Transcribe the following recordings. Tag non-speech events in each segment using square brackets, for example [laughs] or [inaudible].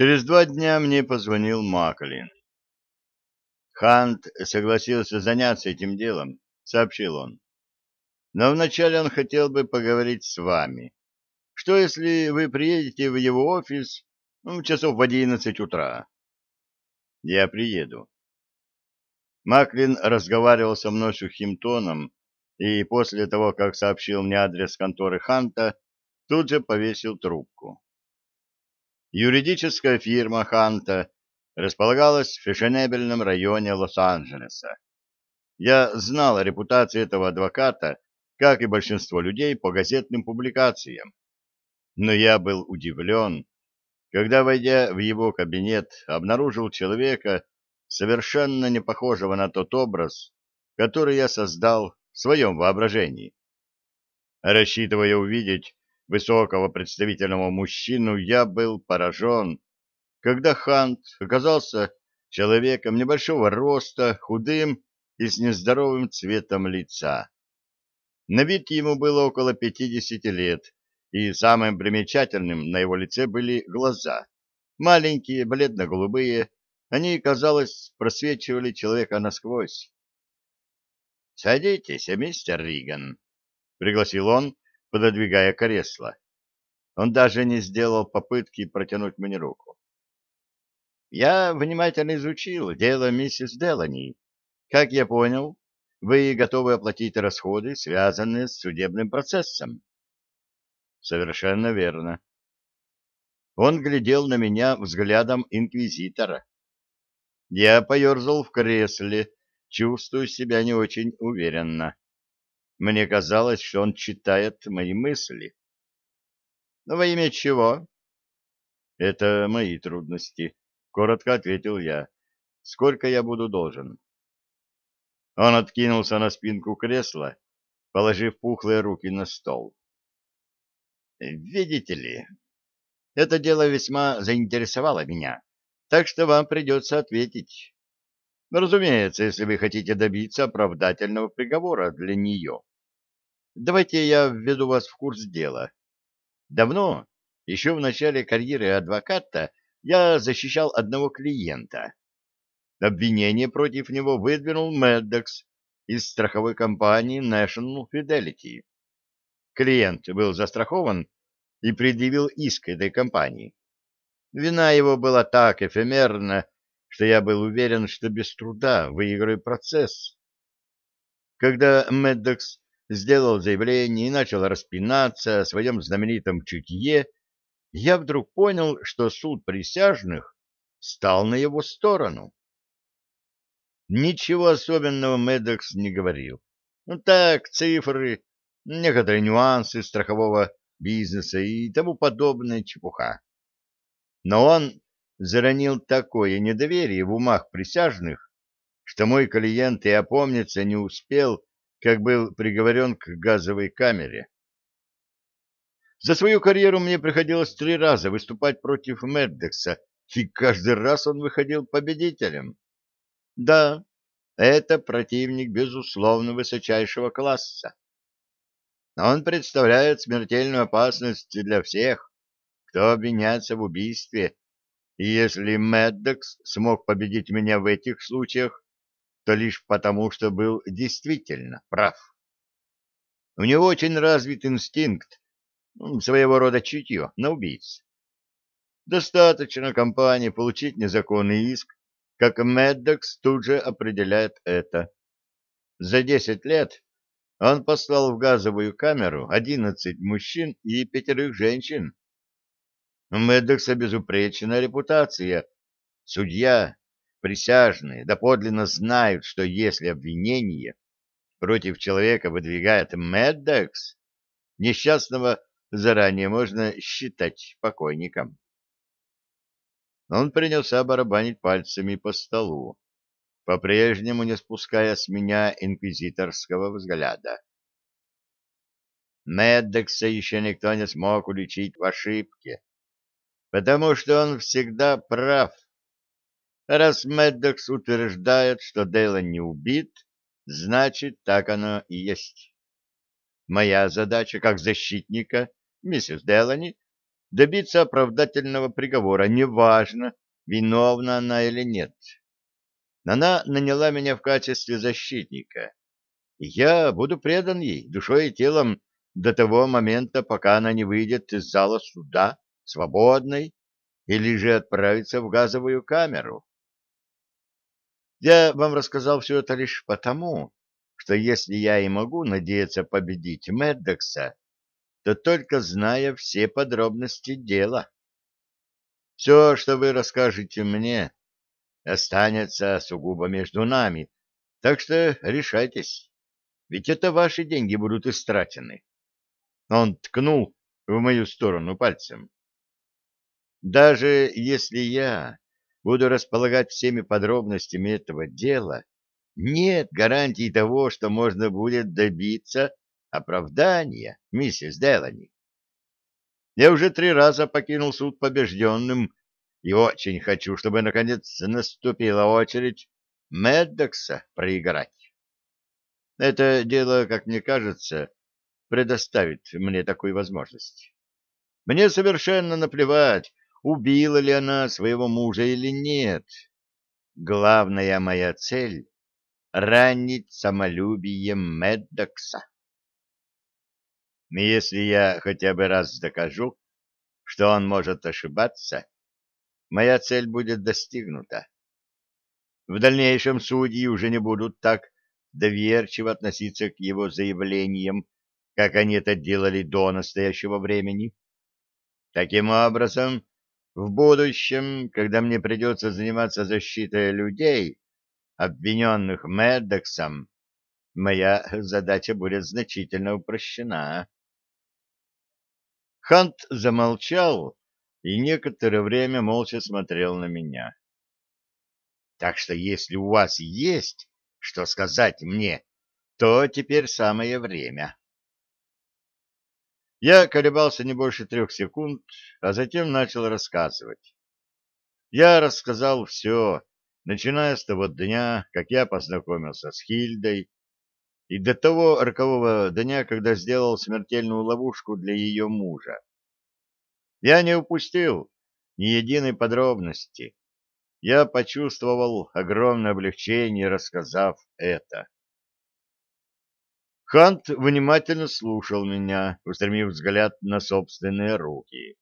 Через два дня мне позвонил Маклин. Хант согласился заняться этим делом, сообщил он. Но вначале он хотел бы поговорить с вами. Что, если вы приедете в его офис ну, часов в одиннадцать утра? Я приеду. Маклин разговаривал со мной сухим тоном, и после того, как сообщил мне адрес конторы Ханта, тут же повесил трубку. Юридическая фирма Ханта располагалась в фешенебельном районе Лос-Анджелеса. Я знал о репутации этого адвоката, как и большинство людей, по газетным публикациям. Но я был удивлен, когда, войдя в его кабинет, обнаружил человека, совершенно не похожего на тот образ, который я создал в своем воображении. Рассчитывая увидеть высокого представительного мужчину, я был поражен, когда Хант оказался человеком небольшого роста, худым и с нездоровым цветом лица. На вид ему было около пятидесяти лет, и самым примечательным на его лице были глаза. Маленькие, бледно-голубые, они, казалось, просвечивали человека насквозь. — Садитесь, мистер Риган, — пригласил он, пододвигая кресло. Он даже не сделал попытки протянуть мне руку. — Я внимательно изучил дело миссис Делани. Как я понял, вы готовы оплатить расходы, связанные с судебным процессом. Совершенно верно. Он глядел на меня взглядом инквизитора. Я поерзал в кресле, чувствую себя не очень уверенно. Мне казалось, что он читает мои мысли. Но во имя чего? Это мои трудности, коротко ответил я. Сколько я буду должен? Он откинулся на спинку кресла, положив пухлые руки на стол. Видите ли, это дело весьма заинтересовало меня, так что вам придется ответить. Разумеется, если вы хотите добиться оправдательного приговора для нее. Давайте я введу вас в курс дела. Давно, еще в начале карьеры адвоката, я защищал одного клиента. Обвинение против него выдвинул Меддекс из страховой компании National Fidelity. Клиент был застрахован и предъявил иск этой компании. Вина его была так эфемерна, что я был уверен, что без труда выиграю процесс. Когда Меддокс сделал заявление и начал распинаться о своем знаменитом чутье, я вдруг понял, что суд присяжных стал на его сторону. Ничего особенного Меддокс не говорил. Ну так, цифры, некоторые нюансы страхового бизнеса и тому подобная чепуха. Но он заронил такое недоверие в умах присяжных, что мой клиент и опомниться не успел, как был приговорен к газовой камере. За свою карьеру мне приходилось три раза выступать против Меддекса, и каждый раз он выходил победителем. Да, это противник, безусловно, высочайшего класса. Он представляет смертельную опасность для всех, кто обвиняется в убийстве, и если Меддокс смог победить меня в этих случаях, то лишь потому, что был действительно прав. У него очень развит инстинкт, своего рода чутье на убийц. Достаточно компании получить незаконный иск, как Меддокс тут же определяет это. За десять лет он послал в газовую камеру одиннадцать мужчин и пятерых женщин. У Медекса безупречная репутация. Судья, присяжные доподлинно знают, что если обвинение против человека выдвигает Медекс, несчастного заранее можно считать покойником. Он принялся барабанить пальцами по столу по-прежнему не спуская с меня инквизиторского взгляда. Меддекса еще никто не смог уличить в ошибке, потому что он всегда прав. Раз Меддекс утверждает, что Дейлон не убит, значит, так оно и есть. Моя задача как защитника, миссис Делани, добиться оправдательного приговора, неважно, виновна она или нет. Она наняла меня в качестве защитника, я буду предан ей душой и телом до того момента, пока она не выйдет из зала суда свободной или же отправится в газовую камеру. Я вам рассказал все это лишь потому, что если я и могу надеяться победить Меддокса, то только зная все подробности дела. Все, что вы расскажете мне, останется сугубо между нами, так что решайтесь, ведь это ваши деньги будут истрачены. Он ткнул в мою сторону пальцем. Даже если я буду располагать всеми подробностями этого дела, нет гарантии того, что можно будет добиться оправдания, миссис Делани. Я уже три раза покинул суд побежденным и очень хочу, чтобы наконец наступила очередь Меддокса проиграть. Это дело, как мне кажется, предоставит мне такую возможность. Мне совершенно наплевать, убила ли она своего мужа или нет. Главная моя цель — ранить самолюбие Меддокса. Если я хотя бы раз докажу, что он может ошибаться, моя цель будет достигнута. В дальнейшем судьи уже не будут так доверчиво относиться к его заявлениям, как они это делали до настоящего времени. Таким образом, в будущем, когда мне придется заниматься защитой людей, обвиненных Меддексом, моя [laughs] задача будет значительно упрощена. Хант замолчал и некоторое время молча смотрел на меня. Так что если у вас есть что сказать мне, то теперь самое время. Я колебался не больше трех секунд, а затем начал рассказывать. Я рассказал все, начиная с того дня, как я познакомился с Хильдой, и до того рокового дня, когда сделал смертельную ловушку для ее мужа. Я не упустил ни единой подробности. Я почувствовал огромное облегчение, рассказав это. Хант внимательно слушал меня, устремив взгляд на собственные руки.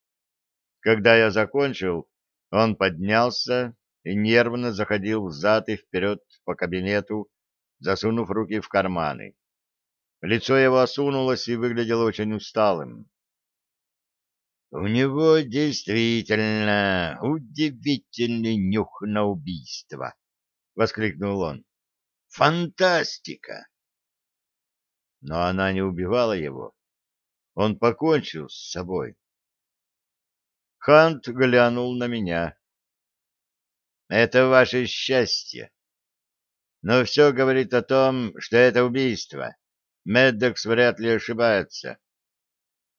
Когда я закончил, он поднялся и нервно заходил взад и вперед по кабинету, засунув руки в карманы. Лицо его осунулось и выглядело очень усталым. — У него действительно удивительный нюх на убийство! — воскликнул он. — Фантастика! Но она не убивала его. Он покончил с собой. Хант глянул на меня. «Это ваше счастье. Но все говорит о том, что это убийство. Меддокс вряд ли ошибается.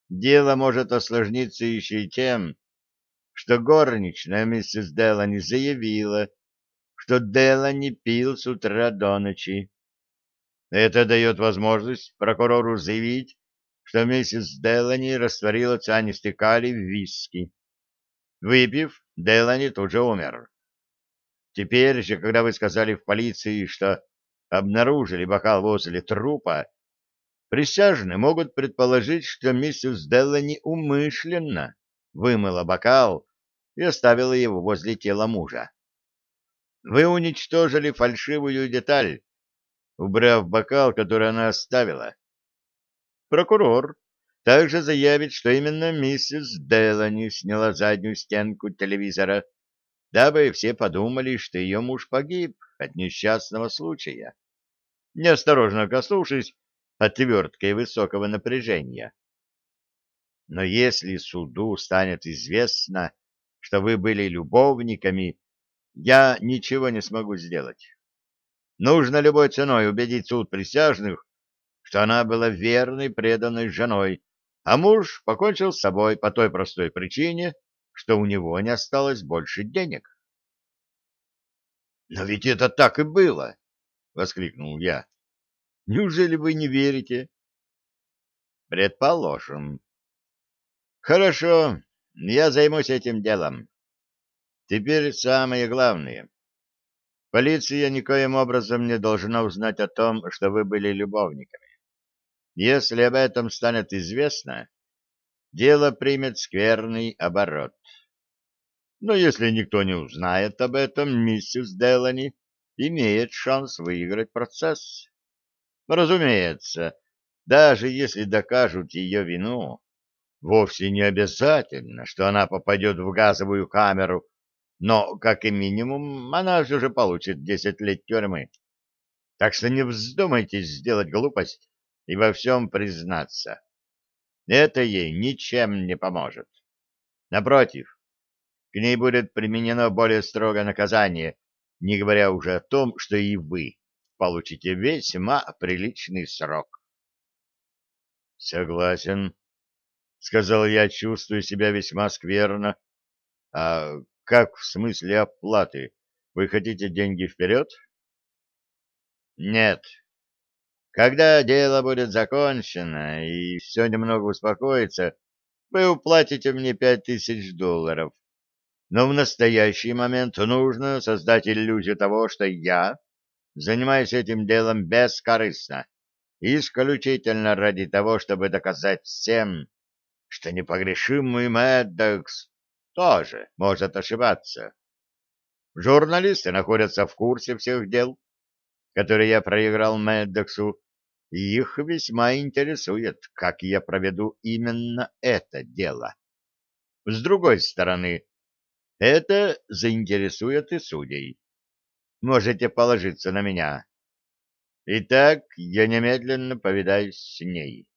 Дело может осложниться еще и тем, что горничная миссис Делани заявила, что Делани пил с утра до ночи. Это дает возможность прокурору заявить, что миссис Делани растворила цианистый калий в виски. Выпив, Делани тут же умер. Теперь же, когда вы сказали в полиции, что обнаружили бокал возле трупа, присяжные могут предположить, что миссис Делани умышленно вымыла бокал и оставила его возле тела мужа. Вы уничтожили фальшивую деталь, убрав бокал, который она оставила. Прокурор также заявит, что именно миссис Делани сняла заднюю стенку телевизора, дабы все подумали, что ее муж погиб от несчастного случая, неосторожно коснувшись отверткой высокого напряжения. Но если суду станет известно, что вы были любовниками, я ничего не смогу сделать. Нужно любой ценой убедить суд присяжных, что она была верной, преданной женой, а муж покончил с собой по той простой причине, что у него не осталось больше денег. «Но ведь это так и было!» — воскликнул я. «Неужели вы не верите?» «Предположим». «Хорошо, я займусь этим делом. Теперь самое главное. Полиция никоим образом не должна узнать о том, что вы были любовниками. Если об этом станет известно, дело примет скверный оборот. Но если никто не узнает об этом, миссис Делани имеет шанс выиграть процесс. Разумеется, даже если докажут ее вину, вовсе не обязательно, что она попадет в газовую камеру, но, как и минимум, она же уже получит десять лет тюрьмы. Так что не вздумайте сделать глупость и во всем признаться. Это ей ничем не поможет. Напротив, к ней будет применено более строгое наказание, не говоря уже о том, что и вы получите весьма приличный срок. — Согласен, — сказал я, чувствуя себя весьма скверно. — А как в смысле оплаты? Вы хотите деньги вперед? — Нет. Когда дело будет закончено и все немного успокоится, вы уплатите мне пять тысяч долларов но в настоящий момент нужно создать иллюзию того, что я занимаюсь этим делом бескорыстно, исключительно ради того, чтобы доказать всем, что непогрешимый Мэддокс тоже может ошибаться. Журналисты находятся в курсе всех дел, которые я проиграл Мэддоксу, и их весьма интересует, как я проведу именно это дело. С другой стороны, это заинтересует и судей. Можете положиться на меня. Итак, я немедленно повидаюсь с ней.